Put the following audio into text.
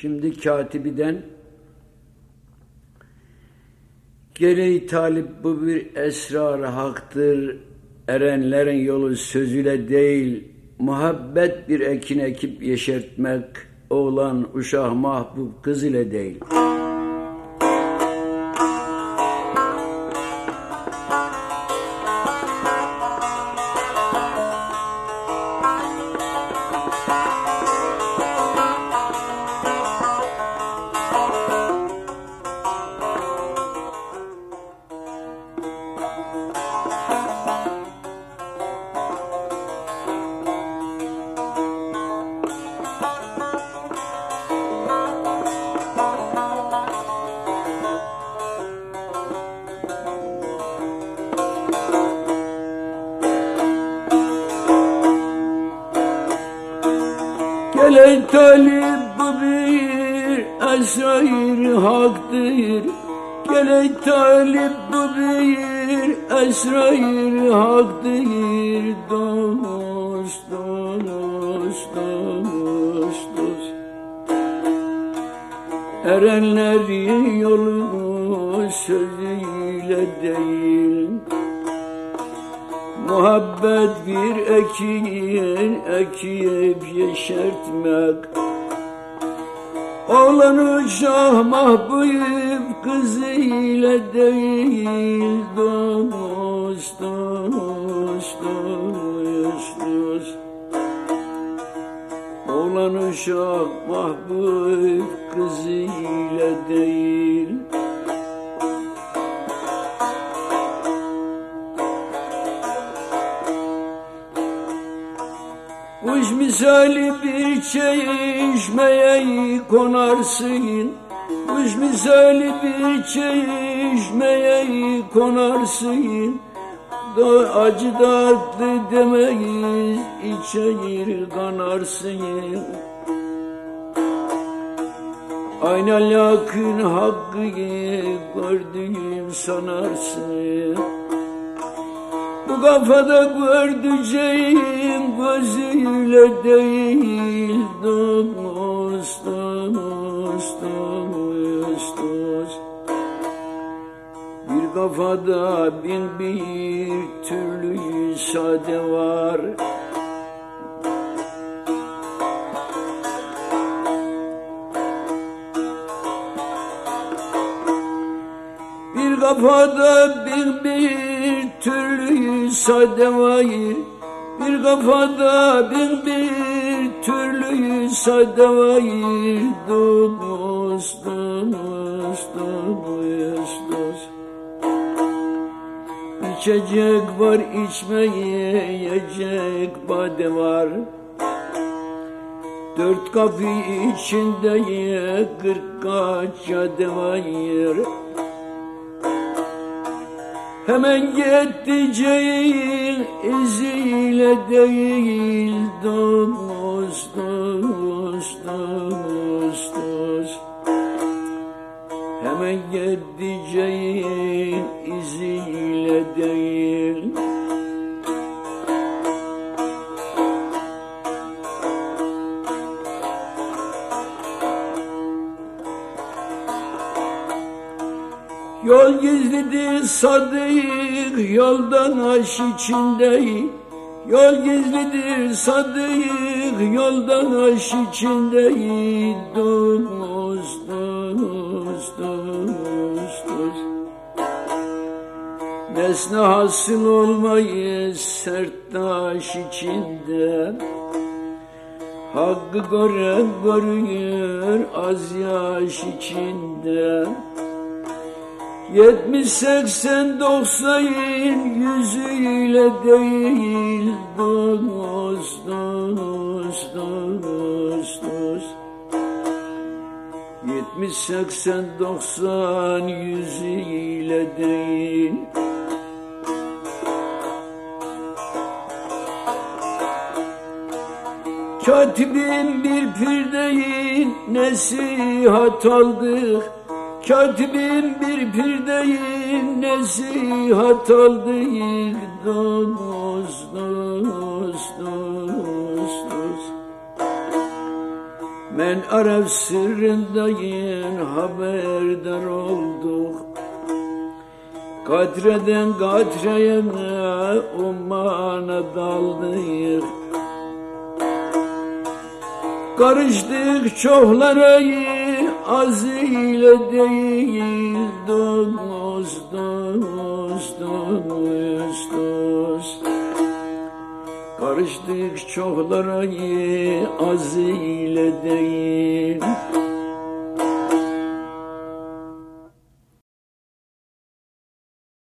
Şimdi katibiden Gele talip bu bir esrar haktır. Erenlerin yolu sözüyle değil, muhabbet bir ekin ekip yeşertmek, oğlan, uşak, mahbub kız ile değil.'' Gelen talip bu bir esrair haktır. Gelen talip bu bir esrair haktır. Dost, dost, dost, dost. Erenlerin yolu sözüyle değil Muhabbet bir ekin ekip yeşertmek. Oğlan uşak mahbub kızıyla değil Dost, dost, dost, dost. Oğlan uşak mahbub kızıyla değil Kuş misali bir çeşmeye konarsın. Kuş misali bir çeşmeye konarsın. Da acı tatlı demeyiz içeyir kanarsın. Aynen yakın hakkı gördüğüm sanarsın bu kafada gördüceğim gözüyle değil Dost, dost, dost, dost Bir kafada bin bir türlü sade var. Bir kafada bin bir türlü sadevayı Bir kafada bin bir türlü sadevayı. Dost, dost, dost, dost. İçecek var içmeye yiyecek bade var. Dört kapı içinde kırk kaç cade var Hemen gideceğin iziyle değil dost, dost, dost, dost. Hemen gideceğin iziyle Yol gizlidir sadık yoldan aş içinde Yol gizlidir sadık yoldan aş içinde Dost, dost, dost, dost Nesne hasıl olmayı sert taş içinde Hakkı gören görüyor az yaş içinde Yetmiş seksen doksan yüzüyle değil. Dost dost dost dost. Yetmiş seksen doksan yüzüyle değil. Katibim bir pir değil nesihat aldık Katibim bir pir değil nesihat aldık Dost, dost, dost, dost Men Arap sırrındayım haberdar olduk. Kadreden kadreye ummana daldık Karıştık çoğlara az ile değil. Dost, dost, dost, dost Karıştık çoğlara az ile değil